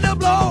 try to blow.